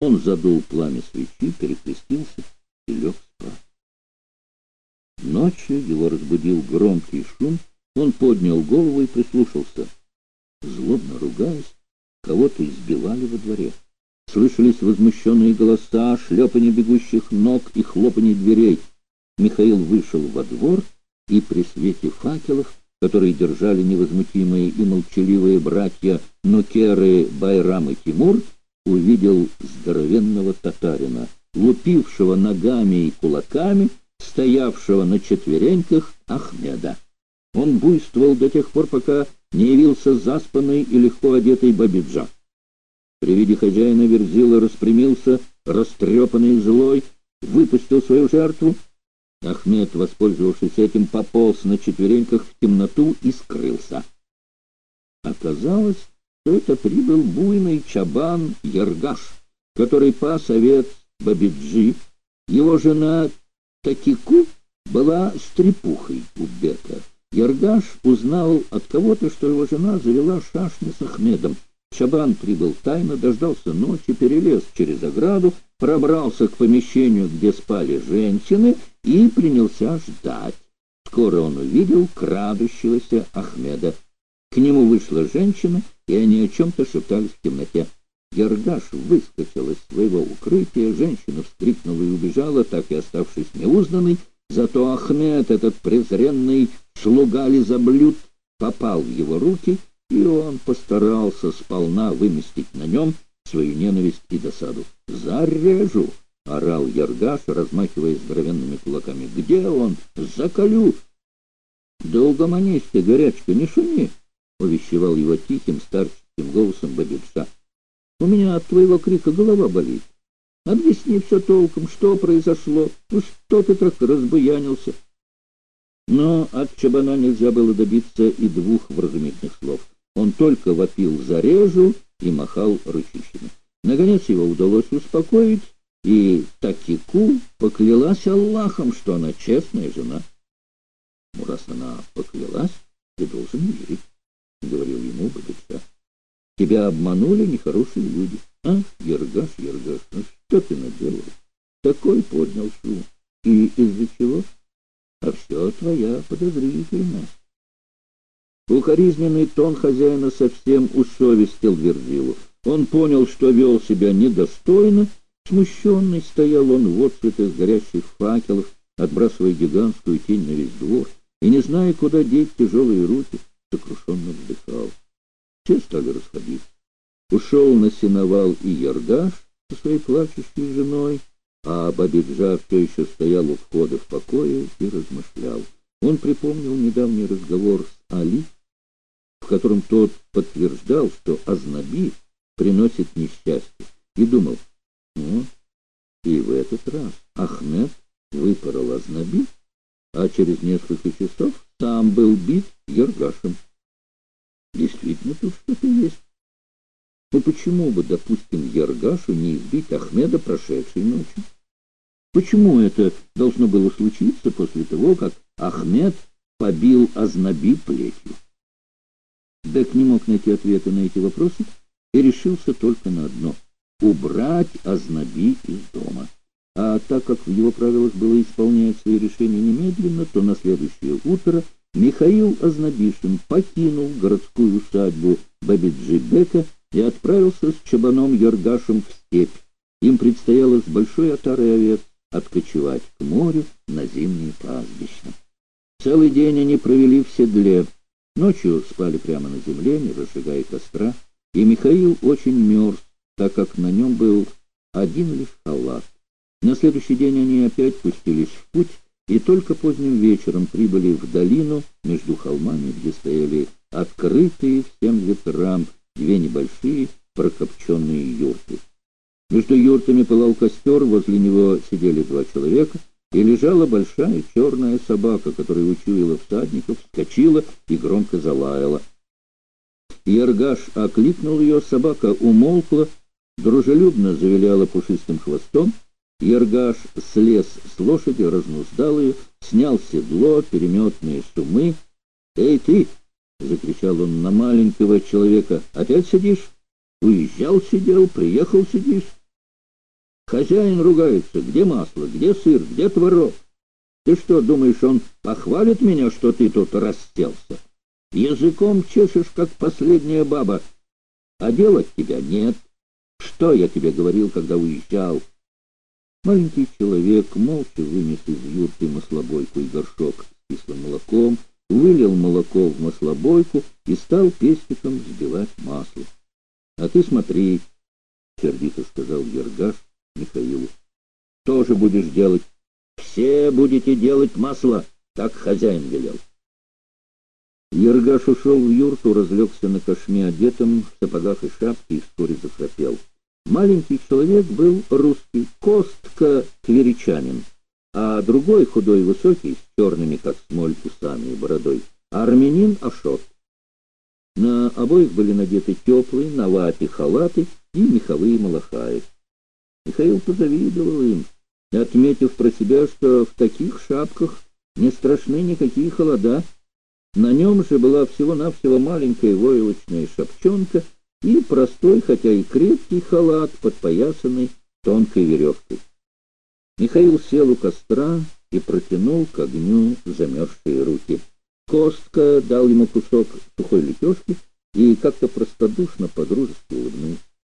Он задул пламя свечи, перекрестился и лег спать. Ночью его разбудил громкий шум, он поднял голову и прислушался. Злобно ругаясь, кого-то избивали во дворе. Слышались возмущенные голоса, шлепание бегущих ног и хлопанье дверей. Михаил вышел во двор и при свете факелов, которые держали невозмутимые и молчаливые братья Нукеры, Байрам и Тимур, увидел здоровенного татарина, лупившего ногами и кулаками, стоявшего на четвереньках Ахмеда. Он буйствовал до тех пор, пока не явился заспанный и легко одетый Бабиджа. При виде хозяина Верзила распрямился, растрепанный и злой, выпустил свою жертву. Ахмед, воспользовавшись этим, пополз на четвереньках в темноту и скрылся. Оказалось, что это прибыл буйный чабан Яргаш, который пас овец Бабиджи. Его жена Такику была стрепухой у Бека. Яргаш узнал от кого-то, что его жена завела шашни с Ахмедом. Чабан прибыл тайно, дождался ночи, перелез через ограду, пробрался к помещению, где спали женщины, и принялся ждать. Скоро он увидел крадущегося Ахмеда. К нему вышла женщина, и они о чем-то шептались в темноте. Гергаш выскочил из своего укрытия, женщина вскрикнула и убежала, так и оставшись неузнанной. Зато Ахмед, этот презренный слуга лизоблюд, попал в его руки, и он постарался сполна выместить на нем свою ненависть и досаду. «Зарежу!» — орал Яргаш, размахивая здоровенными кулаками. «Где он? Заколю!» «Да угомонись ты, горячка, не шуми!» — увещевал его тихим старческим голосом Бабидша. — У меня от твоего крика голова болит. Объясни все толком, что произошло, ну что ты так разбуянился. Но от Чабана нельзя было добиться и двух вразумительных слов. Он только вопил «зарежу» и махал рычищами. Наконец его удалось успокоить, и Такику поклялась Аллахом, что она честная жена. Ну, раз она поклялась, ты должен верить. — говорил ему Богача. — Тебя обманули нехорошие люди. А, Ергаш, Ергаш, ну что ты наделал? Такой поднял шум. И из-за чего? А все твоя подозрительность. Укоризненный тон хозяина совсем усовестил Верзилу. Он понял, что вел себя недостойно. Смущенный стоял он в отцветах горящих факелов, отбрасывая гигантскую тень на весь двор, и не зная, куда деть тяжелые руки сокрушенно вздыхал. Все стали расходиться. Ушел на сеновал и Яргаш со своей плачущей женой, а Бабиджа все еще стоял у входа в покое и размышлял. Он припомнил недавний разговор с Али, в котором тот подтверждал, что Азнаби приносит несчастье, и думал, вот, и в этот раз Ахмед выпорол Азнаби, а через несколько часов сам был бит Ергашем. Действительно, тут что-то есть. Но почему бы, допустим, Ергашу не избить Ахмеда прошедшей ночью? Почему это должно было случиться после того, как Ахмед побил Азнаби плетью? Бек не мог найти ответа на эти вопросы и решился только на одно — убрать Азнаби из дома. А так как в его правилах было исполнять свои решения немедленно, то на следующее утро Михаил Азнабишин покинул городскую усадьбу Бабиджибека и отправился с Чабаном Яргашем в степь. Им предстояло с большой отарой овец откочевать к морю на зимние пастбища. Целый день они провели в седле. Ночью спали прямо на земле, не разжигая костра, и Михаил очень мерз, так как на нем был один лишь халат. На следующий день они опять пустились в путь и только поздним вечером прибыли в долину между холмами, где стояли открытые всем ветрам две небольшие прокопченные юрты. Между юртами пылал костер, возле него сидели два человека, и лежала большая черная собака, которая учуяла всадников, вскочила и громко залаяла. Яргаш окликнул ее, собака умолкла, дружелюбно завиляла пушистым хвостом, Ергаш слез с лошади, разнуздал ее, снял седло, переметные сумы. «Эй, ты!» — закричал он на маленького человека. «Опять сидишь? Уезжал, сидел, приехал, сидишь. Хозяин ругается, где масло, где сыр, где творог. Ты что, думаешь, он похвалит меня, что ты тут расселся? Языком чешешь, как последняя баба, а делать тебя нет. Что я тебе говорил, когда уезжал? Маленький человек молча вынес из юрты маслобойку и горшок с кислым молоком, вылил молоко в маслобойку и стал пестиком взбивать масло. — А ты смотри, — сердито сказал Гергаш Михаилу, — тоже будешь делать. Все будете делать масло, так хозяин велел. Ергаш ушел в юрту, разлегся на кошме одетом, в сапогах и шапке и вскоре захрапел. Маленький человек был русский, Костка Тверичанин, а другой худой высокий, с черными, как смоль, усами и бородой, армянин Ашот. На обоих были надеты теплые, на лапе халаты и меховые малахаи. Михаил позавидовал им, отметив про себя, что в таких шапках не страшны никакие холода. На нем же была всего-навсего маленькая войлочная шапчонка и простой, хотя и крепкий халат, подпоясанный тонкой веревкой. Михаил сел у костра и протянул к огню замерзшие руки. Костка дал ему кусок сухой лепешки и как-то простодушно, подружески улыбнулся.